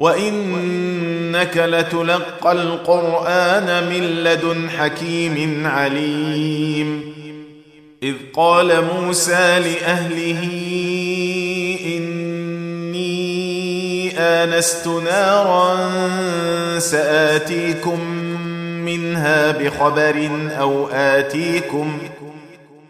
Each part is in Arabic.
وانك لتلقى القران من لدن حكيم عليم. اذ قال موسى لاهله اني انست نارا ساتيكم منها بخبر أو اتيكم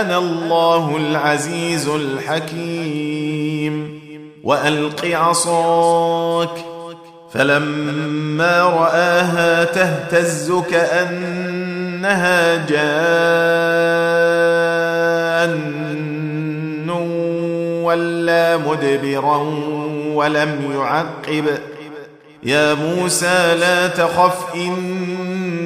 أنا الله العزيز الحكيم. وألق عصاك. فلما رآها تهتز كأنها جان ولا مدبرا ولم يعقب. يا موسى لا تخف اني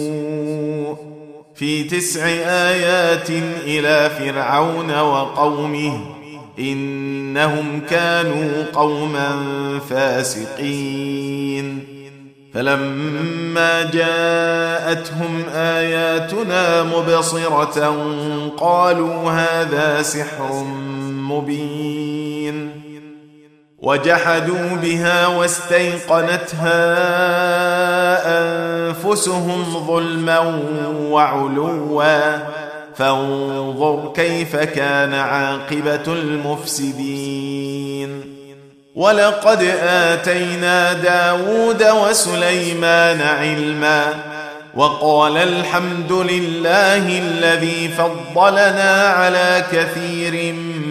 في تسع آيات إلى فرعون وقومه إنهم كانوا قوما فاسقين. فلما جاءتهم آياتنا مبصرة قالوا هذا سحر مبين. وجحدوا بها واستيقنتها أنفسهم ظلما وعلوا. فانظر كيف كان عاقبة المفسدين. ولقد آتينا داود وسليمان علما وقال الحمد لله الذي فضلنا على كثير من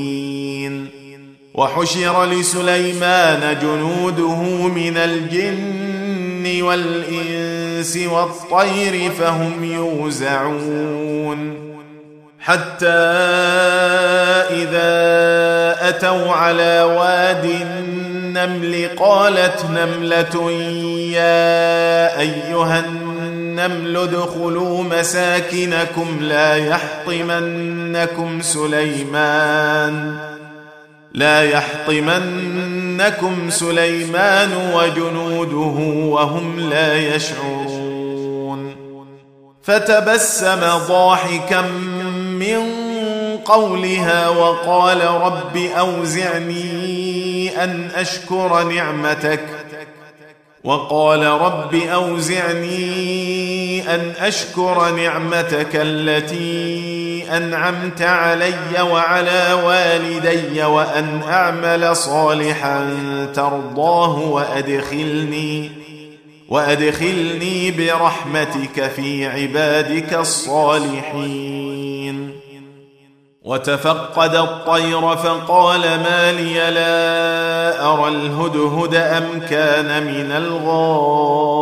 وحشر لسليمان جنوده من الجن والإنس والطير فهم يوزعون. حتى إذا أتوا على واد النمل قالت نملة يا أيها النمل ادخلوا مساكنكم لا يحطمنكم سليمان. لا يحطمنكم سليمان وجنوده وهم لا يشعرون. فتبسم ضاحكا من قولها وقال رب أوزعني أن أشكر نعمتك. وقال رب أوزعني أن أشكر نعمتك التي أنعمت علي وعلى والدي وأن أعمل صالحا ترضاه وأدخلني وأدخلني برحمتك في عبادك الصالحين. وتفقد الطير فقال ما لي لا أرى الهدهد أم كان من الغائبين.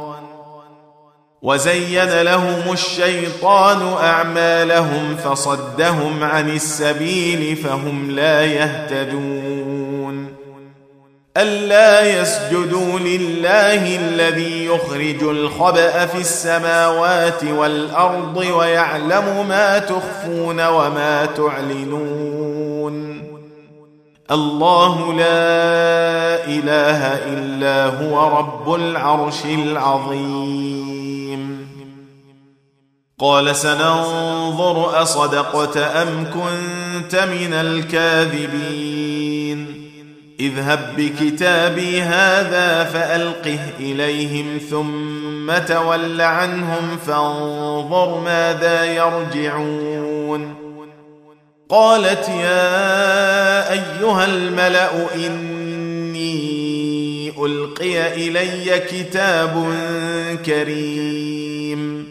وزين لهم الشيطان أعمالهم فصدهم عن السبيل فهم لا يهتدون ألا يسجدوا لله الذي يخرج الخبأ في السماوات والأرض ويعلم ما تخفون وما تعلنون الله لا إله إلا هو رب العرش العظيم قال سننظر أصدقت أم كنت من الكاذبين. اذهب بكتابي هذا فألقه إليهم ثم تول عنهم فانظر ماذا يرجعون. قالت يا أيها الملأ إني ألقي إلي كتاب كريم.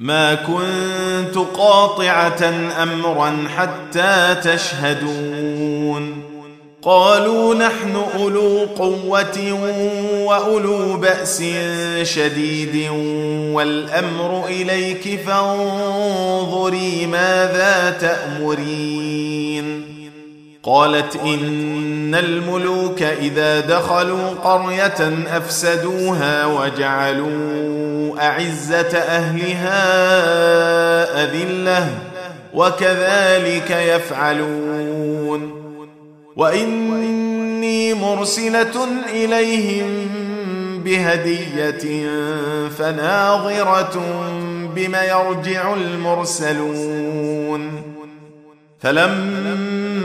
ما كنت قاطعة أمرا حتى تشهدون. قالوا نحن أولو قوة وأولو بأس شديد والأمر إليك فانظري ماذا تأمرين. قالت إن الملوك إذا دخلوا قرية أفسدوها وجعلوا أعزة أهلها أذلة وكذلك يفعلون. وإني مرسلة إليهم بهدية فناظرة بم يرجع المرسلون. فلما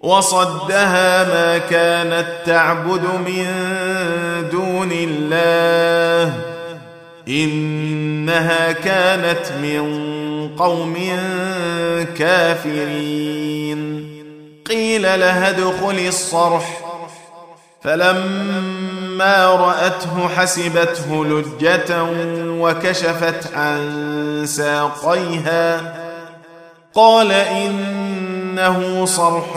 وصدها ما كانت تعبد من دون الله. إنها كانت من قوم كافرين. قيل لها ادخل الصرح. فلما رأته حسبته لجة وكشفت عن ساقيها. قال إنه صرح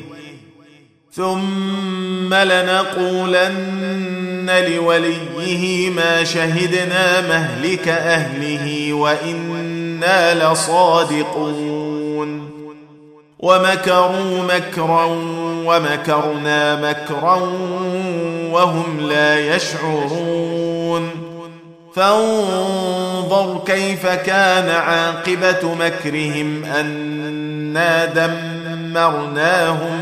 ثم لنقولن لوليه ما شهدنا مهلك أهله وإنا لصادقون. ومكروا مكرا ومكرنا مكرا وهم لا يشعرون. فانظر كيف كان عاقبة مكرهم أنا دمرناهم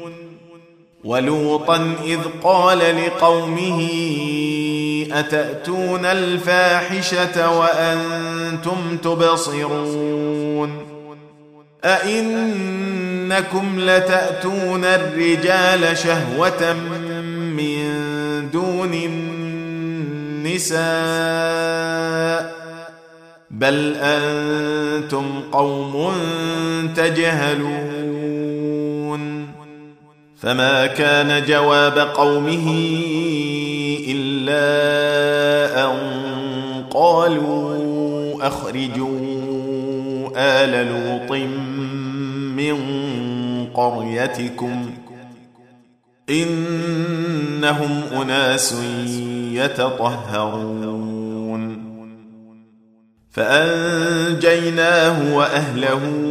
ولوطا إذ قال لقومه أتأتون الفاحشة وأنتم تبصرون؟ أئنكم لتأتون الرجال شهوة من دون النساء؟ بل أنتم قوم تجهلون. فما كان جواب قومه إلا أن قالوا أخرجوا آل لوط من قريتكم إنهم أناس يتطهرون فأنجيناه وأهله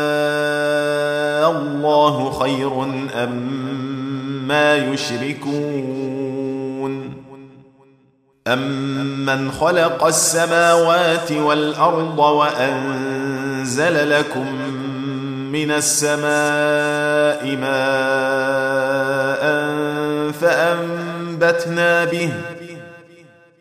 الله خير أم ما يشركون أمن خلق السماوات والأرض وأنزل لكم من السماء ماء فأنبتنا به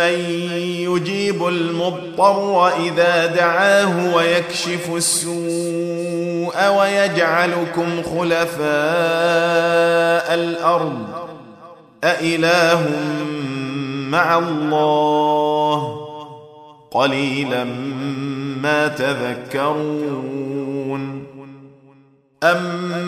يجيب المضطر إذا دعاه ويكشف السوء ويجعلكم خلفاء الأرض أإله مع الله قليلا ما تذكرون أمن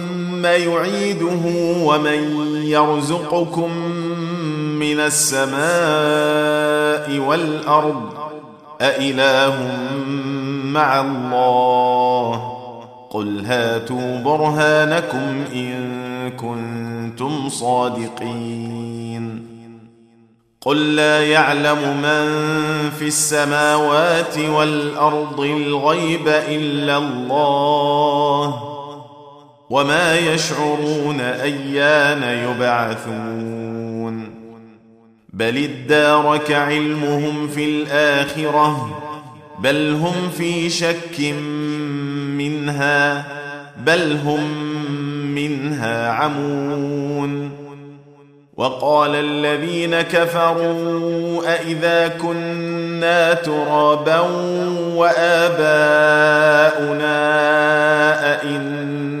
ثم يعيده ومن يرزقكم من السماء والأرض أإله مع الله؟ قل هاتوا برهانكم إن كنتم صادقين. قل لا يعلم من في السماوات والأرض الغيب إلا الله. وما يشعرون أيان يبعثون. بل ادارك علمهم في الآخرة بل هم في شك منها بل هم منها عمون. وقال الذين كفروا أإذا كنا ترابا وآباؤنا أئنا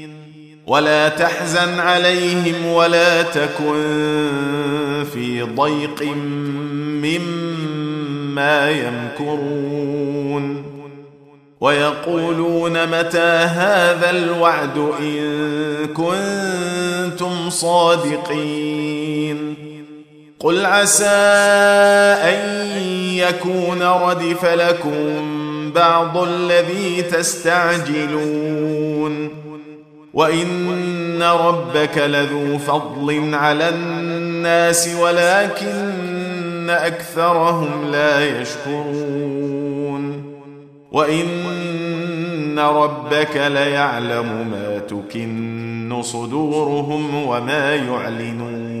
ولا تحزن عليهم ولا تكن في ضيق مما يمكرون. ويقولون متى هذا الوعد إن كنتم صادقين. قل عسى أن يكون ردف لكم بعض الذي تستعجلون. وان ربك لذو فضل على الناس ولكن اكثرهم لا يشكرون وان ربك ليعلم ما تكن صدورهم وما يعلنون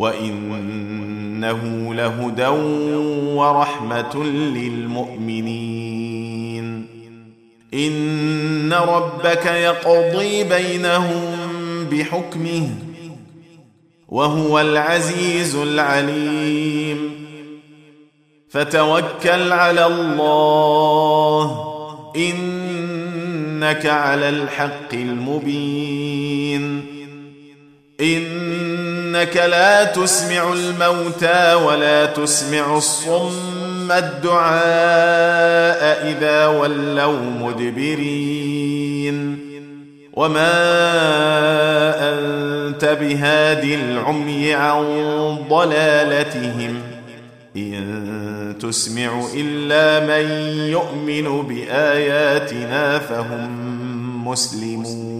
وانه لهدى ورحمه للمؤمنين. ان ربك يقضي بينهم بحكمه وهو العزيز العليم. فتوكل على الله انك على الحق المبين. إنك لا تسمع الموتى ولا تسمع الصم الدعاء إذا ولوا مدبرين. وما أنت بهاد العمي عن ضلالتهم. إن تسمع إلا من يؤمن بآياتنا فهم مسلمون.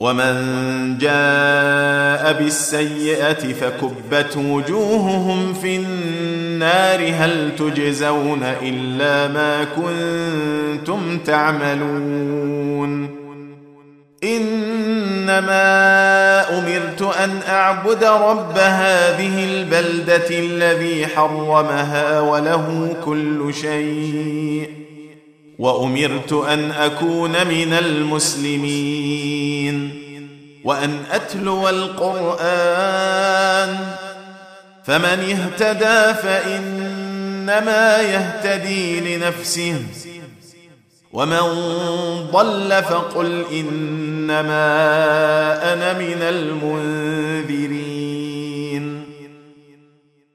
ومن جاء بالسيئه فكبت وجوههم في النار هل تجزون الا ما كنتم تعملون انما امرت ان اعبد رب هذه البلده الذي حرمها وله كل شيء وأمرت أن أكون من المسلمين وأن أتلو القرآن فمن اهتدى فإنما يهتدي لنفسه ومن ضل فقل إنما أنا من المنذرين